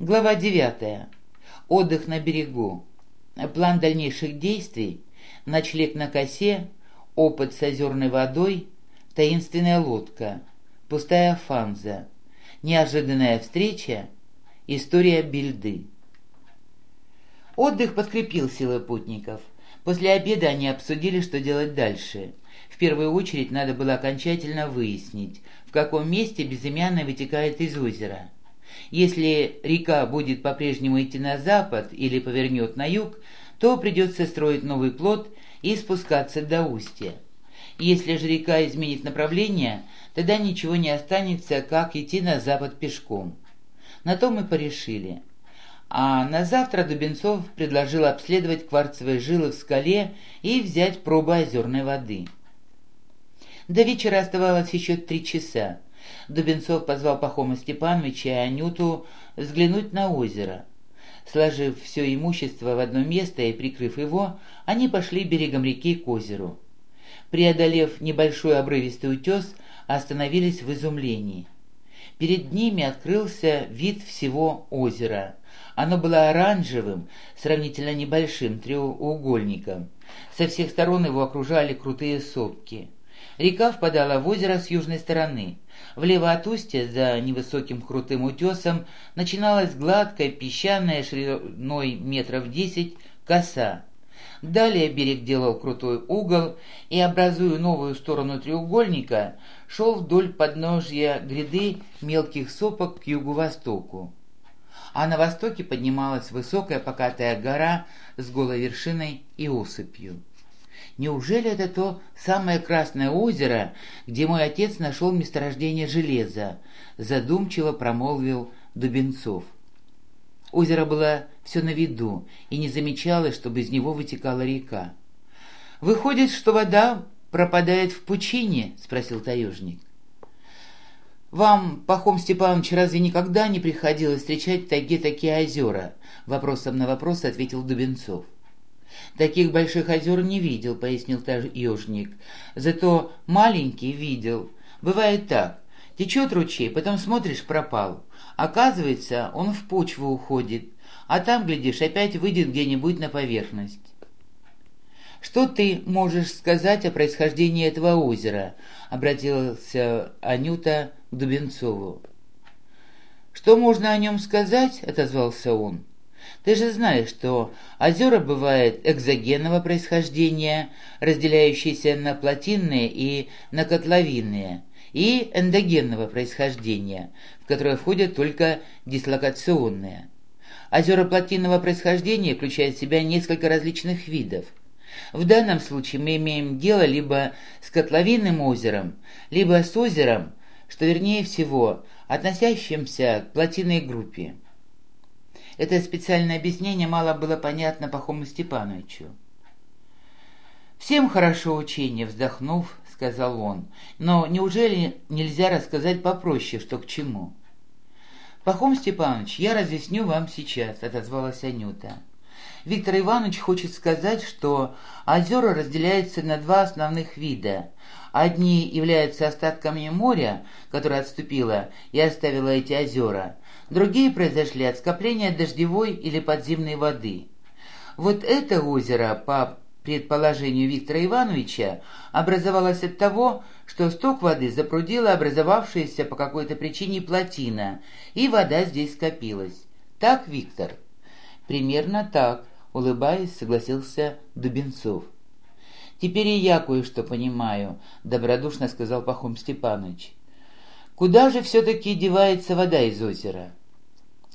Глава 9. Отдых на берегу. План дальнейших действий. Ночлег на косе. Опыт с озерной водой. Таинственная лодка. Пустая фанза. Неожиданная встреча. История бельды. Отдых подкрепил силы путников. После обеда они обсудили, что делать дальше. В первую очередь надо было окончательно выяснить, в каком месте безымянная вытекает из озера. Если река будет по-прежнему идти на запад или повернет на юг, то придется строить новый плот и спускаться до устья. Если же река изменит направление, тогда ничего не останется, как идти на запад пешком. На то мы порешили. А на завтра Дубенцов предложил обследовать кварцевые жилы в скале и взять пробы озерной воды. До вечера оставалось еще три часа. Дубенцов позвал Пахома Степановича и Анюту взглянуть на озеро. Сложив все имущество в одно место и прикрыв его, они пошли берегом реки к озеру. Преодолев небольшой обрывистый утес, остановились в изумлении. Перед ними открылся вид всего озера. Оно было оранжевым, сравнительно небольшим треугольником. Со всех сторон его окружали крутые сопки. Река впадала в озеро с южной стороны. Влево от устья, за невысоким крутым утесом, начиналась гладкая, песчаная, шириной метров десять, коса. Далее берег делал крутой угол и, образуя новую сторону треугольника, шел вдоль подножья гряды мелких сопок к югу-востоку. А на востоке поднималась высокая покатая гора с голой вершиной и осыпью. Неужели это то самое Красное озеро, где мой отец нашел месторождение железа? Задумчиво промолвил Дубенцов. Озеро было все на виду, и не замечалось, чтобы из него вытекала река. «Выходит, что вода пропадает в пучине?» — спросил таежник. «Вам, Пахом Степанович, разве никогда не приходилось встречать в тайге такие озера?» — вопросом на вопрос ответил Дубенцов. «Таких больших озер не видел», — пояснил таежник. «Зато маленький видел. Бывает так. Течет ручей, потом смотришь, пропал. Оказывается, он в почву уходит, а там, глядишь, опять выйдет где-нибудь на поверхность». «Что ты можешь сказать о происхождении этого озера?» — обратился Анюта к Дубенцову. «Что можно о нем сказать?» — отозвался он. Ты же знаешь, что озера бывают экзогенного происхождения, разделяющиеся на плотинные и на котловинные, и эндогенного происхождения, в которые входят только дислокационные. Озера плотинного происхождения включают в себя несколько различных видов. В данном случае мы имеем дело либо с котловинным озером, либо с озером, что вернее всего относящимся к плотинной группе. Это специальное объяснение мало было понятно Пахому Степановичу. «Всем хорошо учение», — вздохнув, сказал он. «Но неужели нельзя рассказать попроще, что к чему?» «Пахом Степанович, я разъясню вам сейчас», — отозвалась Анюта. Виктор Иванович хочет сказать, что озера разделяются на два основных вида. Одни являются остатками моря, которое отступило и оставило эти озера, другие произошли от скопления дождевой или подземной воды. Вот это озеро, по предположению Виктора Ивановича, образовалось от того, что сток воды запрудила образовавшаяся по какой-то причине плотина, и вода здесь скопилась. Так, Виктор? Примерно так, улыбаясь, согласился Дубенцов. «Теперь и я кое-что понимаю», — добродушно сказал Пахом Степанович. Куда же все-таки девается вода из озера?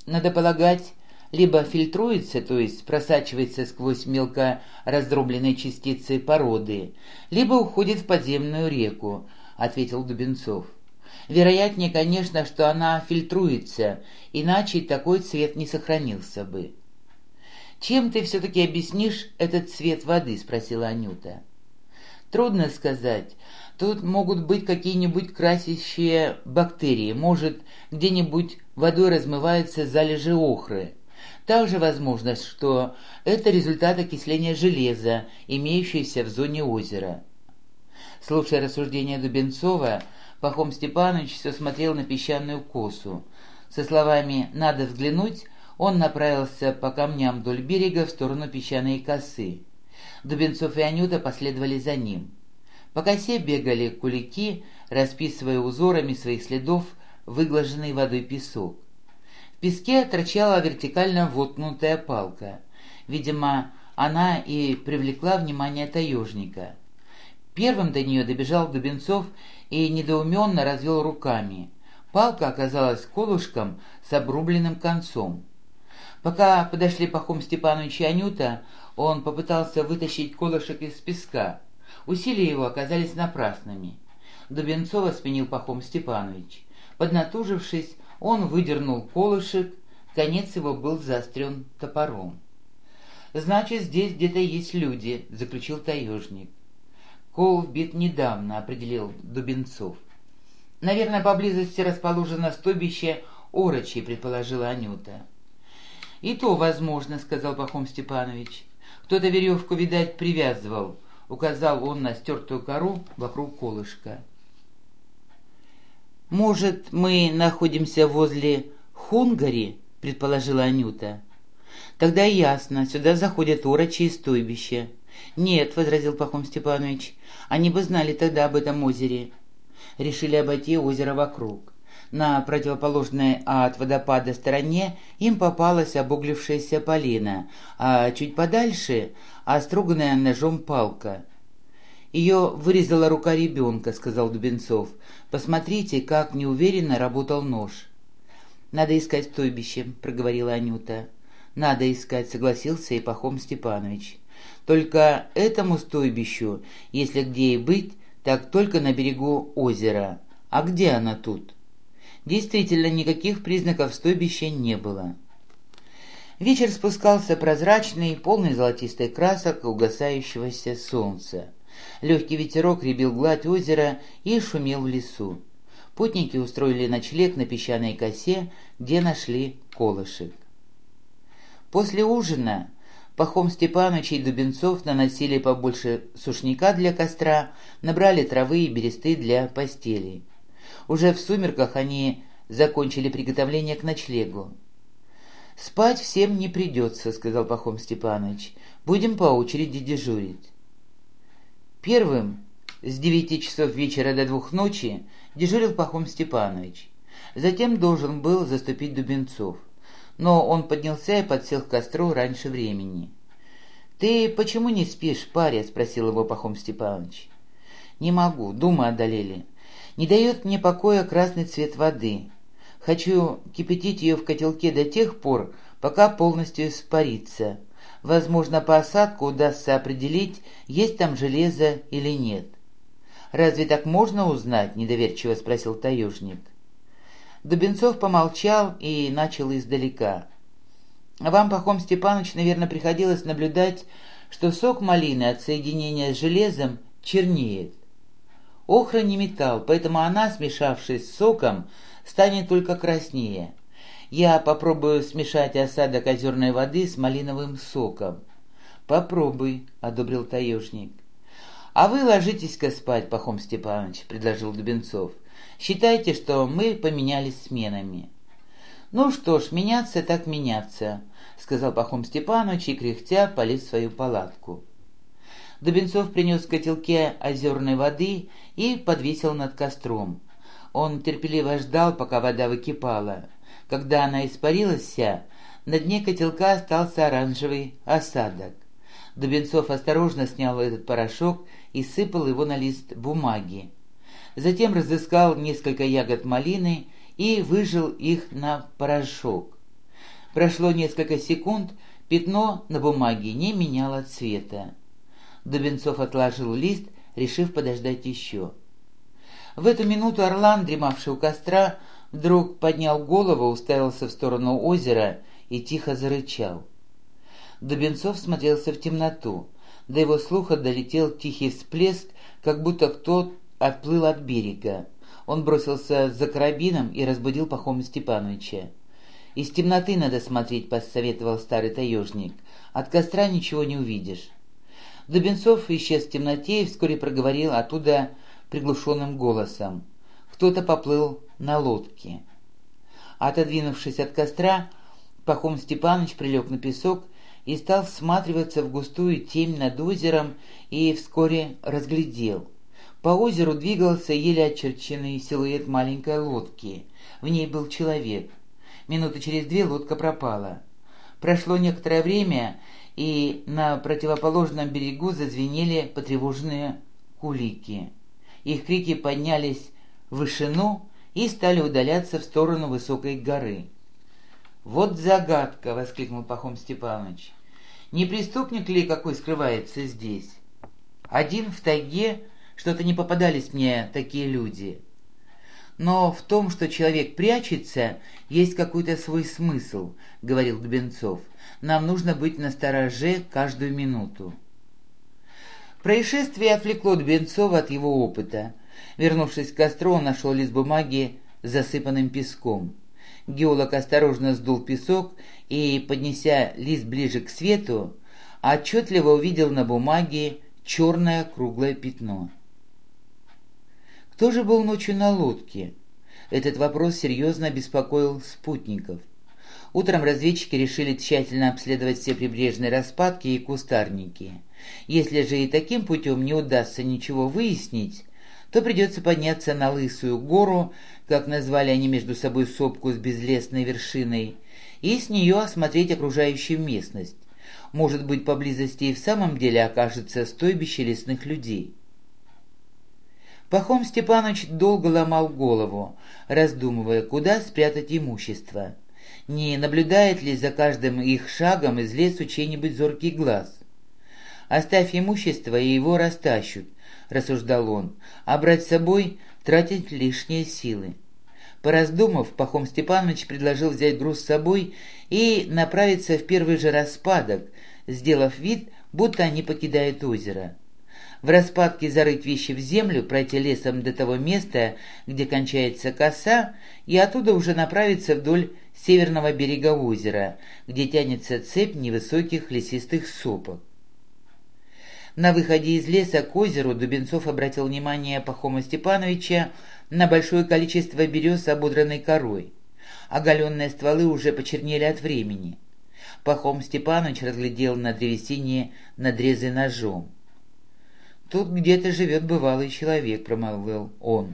Надо полагать, либо фильтруется, то есть просачивается сквозь мелко раздробленные частицы породы, либо уходит в подземную реку, ответил Дубенцов. Вероятнее, конечно, что она фильтруется, иначе такой цвет не сохранился бы. «Чем ты все-таки объяснишь этот цвет воды?» — спросила Анюта. «Трудно сказать. Тут могут быть какие-нибудь красящие бактерии, может, где-нибудь водой размываются залежи охры. Также возможность, что это результат окисления железа, имеющегося в зоне озера. Слушая рассуждения Дубенцова, Пахом Степанович все смотрел на песчаную косу. Со словами «надо взглянуть» он направился по камням вдоль берега в сторону песчаной косы. Дубенцов и Анюта последовали за ним. По косе бегали кулики, расписывая узорами своих следов выглаженный водой песок. В песке торчала вертикально воткнутая палка. Видимо, она и привлекла внимание таежника. Первым до нее добежал Дубенцов и недоуменно развел руками. Палка оказалась колышком с обрубленным концом. Пока подошли Пахом Степанович и Анюта, он попытался вытащить колышек из песка. Усилия его оказались напрасными. Дубенцова сменил Пахом Степанович. Поднатужившись, он выдернул колышек, конец его был заострен топором. «Значит, здесь где-то есть люди», — заключил таежник. «Кол вбит недавно», — определил Дубенцов. «Наверное, поблизости расположено стойбище Орочи», — предположила Анюта. «И то возможно», — сказал Пахом Степанович. «Кто-то веревку, видать, привязывал», — указал он на стертую кору вокруг колышка. «Может, мы находимся возле Хунгари?» — предположила Анюта. «Тогда ясно, сюда заходят орочи и стойбища». «Нет», — возразил Пахом Степанович, — «они бы знали тогда об этом озере». Решили обойти озеро вокруг. На противоположной от водопада стороне им попалась обуглившаяся полена, а чуть подальше — оструганная ножом палка. «Ее вырезала рука ребенка», — сказал Дубенцов. «Посмотрите, как неуверенно работал нож». «Надо искать стойбище», — проговорила Анюта. «Надо искать», — согласился и Пахом Степанович. «Только этому стойбищу, если где и быть, так только на берегу озера. А где она тут?» Действительно, никаких признаков стойбища не было. Вечер спускался прозрачный, полный золотистой красок угасающегося солнца. Легкий ветерок ребил гладь озера и шумел в лесу. Путники устроили ночлег на песчаной косе, где нашли колышек. После ужина Пахом Степанович и Дубенцов наносили побольше сушняка для костра, набрали травы и бересты для постели. Уже в сумерках они закончили приготовление к ночлегу. «Спать всем не придется», — сказал Пахом Степанович. «Будем по очереди дежурить». Первым с девяти часов вечера до двух ночи дежурил Пахом Степанович. Затем должен был заступить Дубенцов. Но он поднялся и подсел к костру раньше времени. «Ты почему не спишь, паря?» — спросил его Пахом Степанович. «Не могу, думы одолели. Не дает мне покоя красный цвет воды. Хочу кипятить ее в котелке до тех пор, пока полностью испарится. Возможно, по осадку удастся определить, есть там железо или нет. «Разве так можно узнать?» – недоверчиво спросил таежник. Дубенцов помолчал и начал издалека. «Вам, Пахом Степанович, наверное, приходилось наблюдать, что сок малины от соединения с железом чернеет. Охра не металл, поэтому она, смешавшись с соком, станет только краснее. Я попробую смешать осадок озерной воды с малиновым соком. «Попробуй», — одобрил таежник. «А вы ложитесь-ка спать, Пахом Степанович», — предложил Дубенцов. «Считайте, что мы поменялись сменами». «Ну что ж, меняться так меняться», — сказал Пахом Степанович и, кряхтя, полез в свою палатку. Дубенцов принес котелке озерной воды и подвесил над костром. Он терпеливо ждал, пока вода выкипала. Когда она испарилась вся, на дне котелка остался оранжевый осадок. Дубенцов осторожно снял этот порошок и сыпал его на лист бумаги. Затем разыскал несколько ягод малины и выжил их на порошок. Прошло несколько секунд, пятно на бумаге не меняло цвета. Дубенцов отложил лист, решив подождать еще. В эту минуту Орлан, дремавший у костра, вдруг поднял голову, уставился в сторону озера и тихо зарычал. Дубенцов смотрелся в темноту. До его слуха долетел тихий всплеск, как будто кто отплыл от берега. Он бросился за карабином и разбудил Пахома Степановича. «Из темноты надо смотреть», — посоветовал старый таежник. «От костра ничего не увидишь». Дубенцов исчез в темноте и вскоре проговорил оттуда приглушенным голосом. Кто-то поплыл на лодке. Отодвинувшись от костра, Пахом Степанович прилег на песок и стал всматриваться в густую темь над озером и вскоре разглядел. По озеру двигался еле очерченный силуэт маленькой лодки. В ней был человек. Минуты через две лодка пропала. Прошло некоторое время, и на противоположном берегу зазвенели потревоженные кулики. Их крики поднялись в вышину и стали удаляться в сторону высокой горы. «Вот загадка!» — воскликнул Пахом Степанович. «Не преступник ли какой скрывается здесь? Один в тайге что-то не попадались мне такие люди. Но в том, что человек прячется, есть какой-то свой смысл», — говорил Дубенцов. «Нам нужно быть настороже каждую минуту». Происшествие отвлекло Дубенцова от его опыта. Вернувшись к костру, он нашел лист бумаги с засыпанным песком. Геолог осторожно сдул песок и, поднеся лист ближе к свету, отчетливо увидел на бумаге черное круглое пятно. Кто же был ночью на лодке? Этот вопрос серьезно беспокоил спутников. Утром разведчики решили тщательно обследовать все прибрежные распадки и кустарники. Если же и таким путем не удастся ничего выяснить, то придется подняться на Лысую гору, как назвали они между собой сопку с безлесной вершиной, и с нее осмотреть окружающую местность. Может быть, поблизости и в самом деле окажется стойбище лесных людей. Пахом Степанович долго ломал голову, раздумывая, куда спрятать имущество. Не наблюдает ли за каждым их шагом из лесу чей-нибудь зоркий глаз? Оставь имущество, и его растащут, — рассуждал он, — а брать с собой — тратить лишние силы. Пораздумав, Пахом Степанович предложил взять груз с собой и направиться в первый же распадок, сделав вид, будто они покидают озеро. В распадке зарыть вещи в землю, пройти лесом до того места, где кончается коса, и оттуда уже направиться вдоль северного берега озера, где тянется цепь невысоких лесистых сопок. На выходе из леса к озеру Дубенцов обратил внимание Пахома Степановича на большое количество берез с ободранной корой. Оголенные стволы уже почернели от времени. Пахом Степанович разглядел на древесине надрезы ножом. «Тут где-то живет бывалый человек», — промолвил он.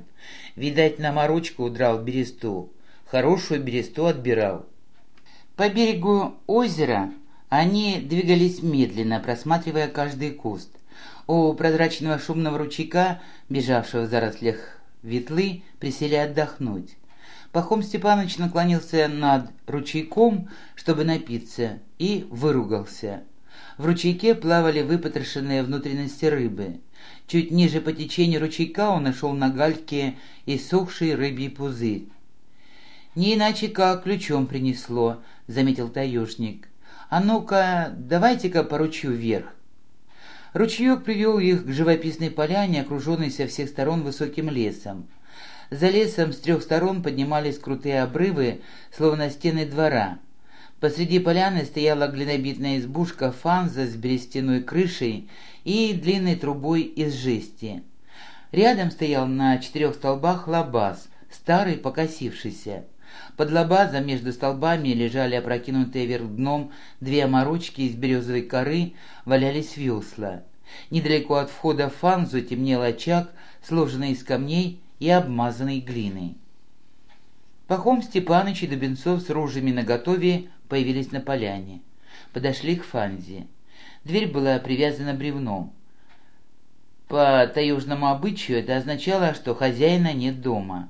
«Видать, на морочку удрал бересту. Хорошую бересту отбирал». По берегу озера они двигались медленно, просматривая каждый куст. У прозрачного шумного ручейка, бежавшего в зарослях ветлы, присели отдохнуть. Пахом Степанович наклонился над ручейком, чтобы напиться, и выругался. В ручейке плавали выпотрошенные внутренности рыбы. Чуть ниже по течению ручейка он нашел на гальке иссохший рыбий пузырь. «Не иначе как ключом принесло», — заметил таежник. «А ну-ка, давайте-ка по ручью вверх». Ручеек привел их к живописной поляне, окруженной со всех сторон высоким лесом. За лесом с трех сторон поднимались крутые обрывы, словно стены двора. Посреди поляны стояла глинобитная избушка фанза с берестяной крышей и длинной трубой из жести. Рядом стоял на четырех столбах лабаз, старый покосившийся. Под лабазом между столбами лежали опрокинутые вверх дном две морочки из березовой коры, валялись весла. Недалеко от входа в фанзу темнел очаг, сложенный из камней и обмазанный глиной. Пахом Степаныч и Дубенцов с ружьями наготове появились на поляне. Подошли к фанзе. Дверь была привязана бревном. По таежному обычаю это означало, что хозяина нет дома.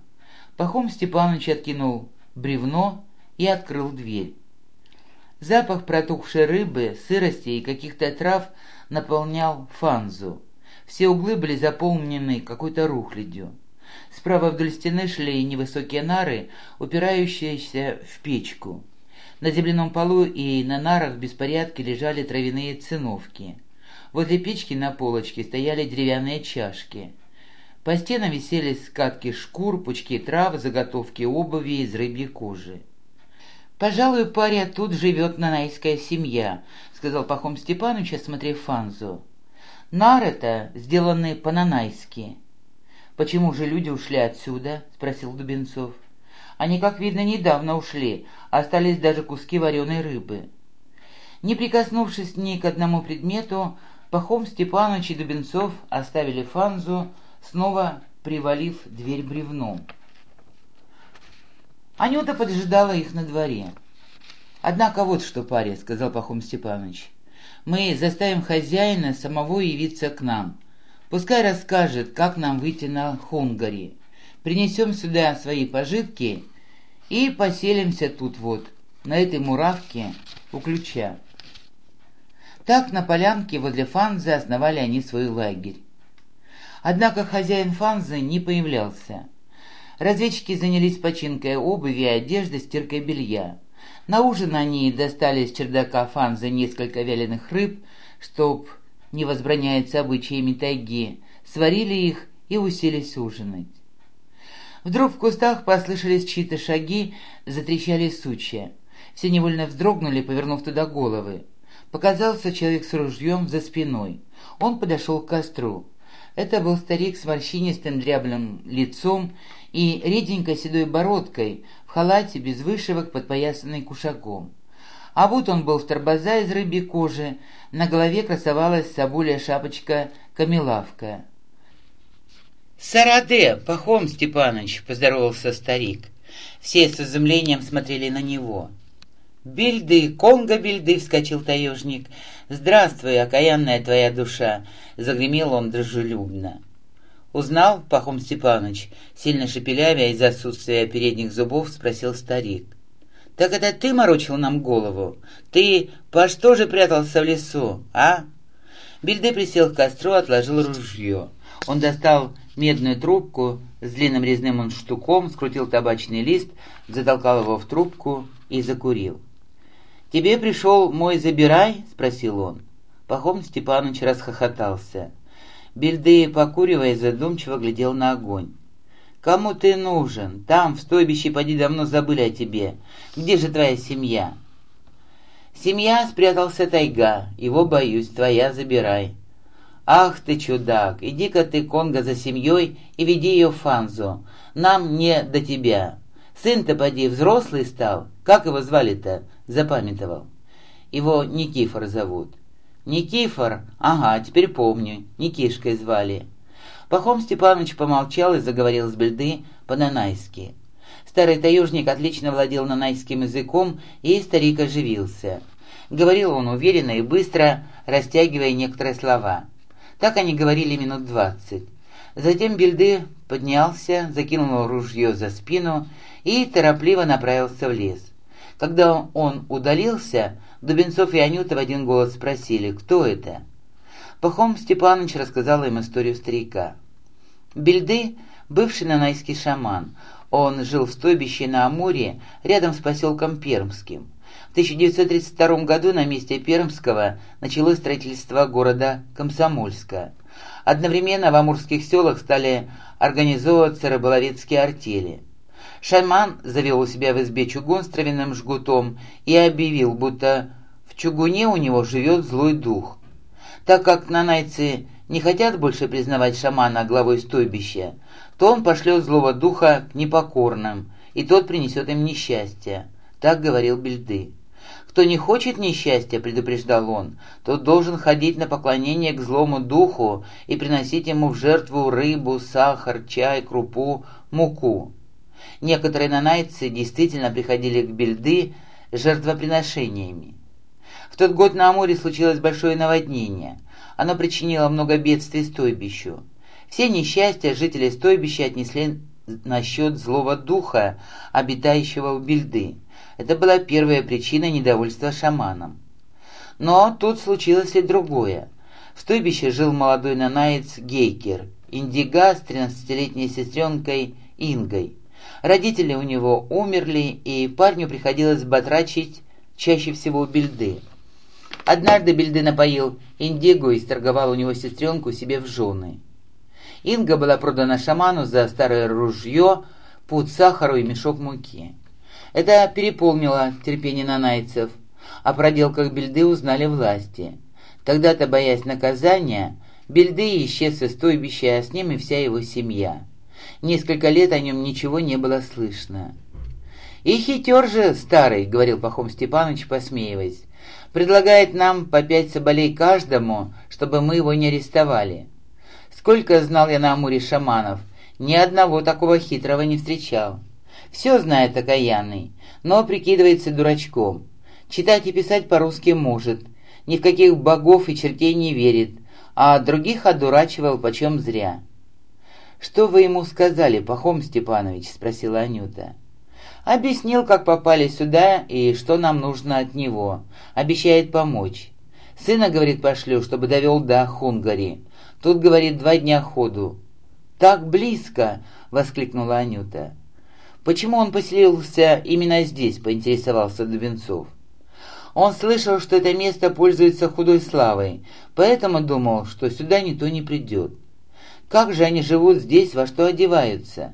Пахом Степанович откинул бревно и открыл дверь. Запах протухшей рыбы, сырости и каких-то трав наполнял фанзу. Все углы были заполнены какой-то рухлядью. Справа вдоль стены шли невысокие нары, упирающиеся в печку. На земляном полу и на нарах в беспорядке лежали травяные циновки. Возле печки на полочке стояли деревянные чашки – по стенам висели скатки шкур, пучки трав, заготовки обуви из рыбьей кожи. «Пожалуй, паря, тут живет нанайская семья», — сказал Пахом Степанович, осмотрев Фанзу. «Нары-то сделаны по-нанайски». «Почему же люди ушли отсюда?» — спросил Дубенцов. Они, как видно, недавно ушли, остались даже куски вареной рыбы. Не прикоснувшись ни к одному предмету, Пахом Степанович и Дубенцов оставили Фанзу, снова привалив дверь бревном. Анюта поджидала их на дворе. «Однако вот что, паря», — сказал Пахом Степанович, — «мы заставим хозяина самого явиться к нам. Пускай расскажет, как нам выйти на Хунгари. Принесем сюда свои пожитки и поселимся тут вот, на этой муравке у ключа». Так на полянке возле Фанзы основали они свой лагерь. Однако хозяин Фанзы не появлялся. Разведчики занялись починкой обуви и одежды, стиркой белья. На ужин они достали из чердака Фанзы несколько вяленых рыб, чтоб, не возбраняется обычаями тайги, сварили их и уселись ужинать. Вдруг в кустах послышались чьи-то шаги, затрещали сучья. Все невольно вздрогнули, повернув туда головы. Показался человек с ружьем за спиной. Он подошел к костру. Это был старик с морщинистым дряблым лицом и реденькой седой бородкой, в халате без вышивок, подпоясанный кушаком. А вот он был в торбоза из рыбьей кожи, на голове красовалась соболя шапочка камелавка. «Сараде, Пахом Степаныч!» — поздоровался старик. Все с изумлением смотрели на него. «Бельды, Конго-бельды!» — вскочил таежник. «Здравствуй, окаянная твоя душа!» — загремел он дружелюбно. «Узнал, Пахом Степанович?» — сильно шепелявя из отсутствия передних зубов спросил старик. «Так это ты морочил нам голову? Ты по что же прятался в лесу, а?» Бельды присел к костру, отложил ружье. Он достал медную трубку с длинным резным штуком, скрутил табачный лист, затолкал его в трубку и закурил. «Тебе пришел мой забирай?» — спросил он. Пахом Степанович расхохотался. Бельды, покуривая, задумчиво глядел на огонь. «Кому ты нужен? Там, в стойбище, поди давно забыли о тебе. Где же твоя семья?» «Семья спрятался тайга, его боюсь, твоя забирай». «Ах ты, чудак, иди-ка ты, Конго, за семьей и веди ее в Фанзу. Нам не до тебя. Сын-то, поди, взрослый стал. Как его звали-то? Запамятовал. Его Никифор зовут. Никифор? Ага, теперь помню. Никишкой звали. Пахом Степанович помолчал и заговорил с бельды по-нанайски. Старый таежник отлично владел нанайским языком, и старик оживился. Говорил он уверенно и быстро, растягивая некоторые слова. Так они говорили минут двадцать. Затем Бельды поднялся, закинул ружье за спину и торопливо направился в лес. Когда он удалился, Дубенцов и Анюта в один голос спросили, кто это. Пахом Степанович рассказал им историю старика. Бельды — бывший нанайский шаман. Он жил в стойбище на Амуре, рядом с поселком Пермским. В 1932 году на месте Пермского началось строительство города Комсомольска. Одновременно в амурских селах стали организовываться рыболовецкие артели. Шаман завел у себя в избе чугун с травяным жгутом и объявил, будто в чугуне у него живет злой дух. Так как нанайцы не хотят больше признавать шамана главой стойбища, то он пошлет злого духа к непокорным, и тот принесет им несчастье. Так говорил Бельды. Кто не хочет несчастья, предупреждал он, тот должен ходить на поклонение к злому духу и приносить ему в жертву рыбу, сахар, чай, крупу, муку. Некоторые нанайцы действительно приходили к Бельды жертвоприношениями. В тот год на Амуре случилось большое наводнение. Оно причинило много бедствий стойбищу. Все несчастья жители стойбища отнесли на счет злого духа, обитающего у Бельды. Это была первая причина недовольства шаманом. Но тут случилось и другое. В стойбище жил молодой нанаец Гейкер, индига с 13-летней сестренкой Ингой. Родители у него умерли, и парню приходилось батрачить чаще всего у Бельды. Однажды Бельды напоил Индигу и сторговал у него сестренку себе в жены. Инга была продана шаману за старое ружье, пуд сахару и мешок муки. Это переполнило терпение нанайцев. О проделках Бельды узнали власти. Тогда-то, боясь наказания, Бельды исчез из стойбища, а с ним и вся его семья. Несколько лет о нем ничего не было слышно. «И хитер же старый», — говорил Пахом Степанович, посмеиваясь. «Предлагает нам по пять соболей каждому, чтобы мы его не арестовали. Сколько знал я на Амуре шаманов, ни одного такого хитрого не встречал. Все знает окаянный, но прикидывается дурачком. Читать и писать по-русски может, ни в каких богов и чертей не верит, а других одурачивал почем зря». «Что вы ему сказали, Пахом Степанович?» — спросила Анюта. Объяснил, как попали сюда и что нам нужно от него. Обещает помочь. Сына, говорит, пошлю, чтобы довел до Хунгари. Тут, говорит, два дня ходу. «Так близко!» — воскликнула Анюта. «Почему он поселился именно здесь?» — поинтересовался Дубенцов. Он слышал, что это место пользуется худой славой, поэтому думал, что сюда никто не придет. Как же они живут здесь, во что одеваются?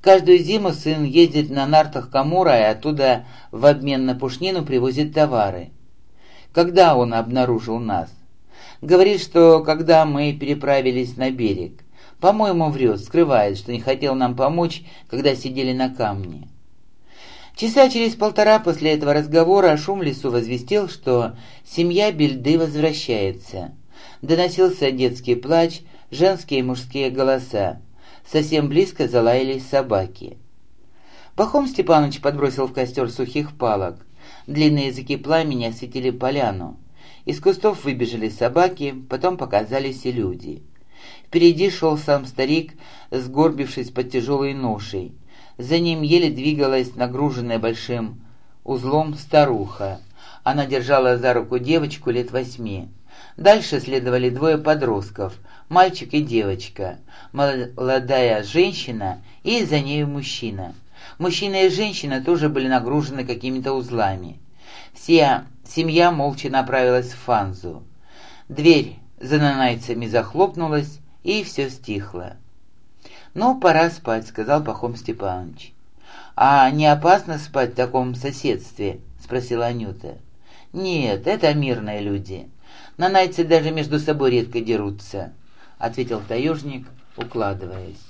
Каждую зиму сын ездит на нартах Камура и оттуда в обмен на пушнину привозит товары. Когда он обнаружил нас? Говорит, что когда мы переправились на берег. По-моему, врет, скрывает, что не хотел нам помочь, когда сидели на камне. Часа через полтора после этого разговора шум лесу возвестил, что семья Бельды возвращается. Доносился детский плач, женские и мужские голоса. Совсем близко залаялись собаки. Пахом Степанович подбросил в костер сухих палок. Длинные языки пламени осветили поляну. Из кустов выбежали собаки, потом показались и люди. Впереди шел сам старик, сгорбившись под тяжелой ношей. За ним еле двигалась нагруженная большим узлом старуха. Она держала за руку девочку лет восьми. Дальше следовали двое подростков, мальчик и девочка, молодая женщина и за нею мужчина. Мужчина и женщина тоже были нагружены какими-то узлами. Вся семья молча направилась в Фанзу. Дверь за нанайцами захлопнулась, и все стихло. «Ну, пора спать», — сказал Пахом Степанович. «А не опасно спать в таком соседстве?» — спросила Анюта. «Нет, это мирные люди. Нанайцы даже между собой редко дерутся», — ответил таежник, укладываясь.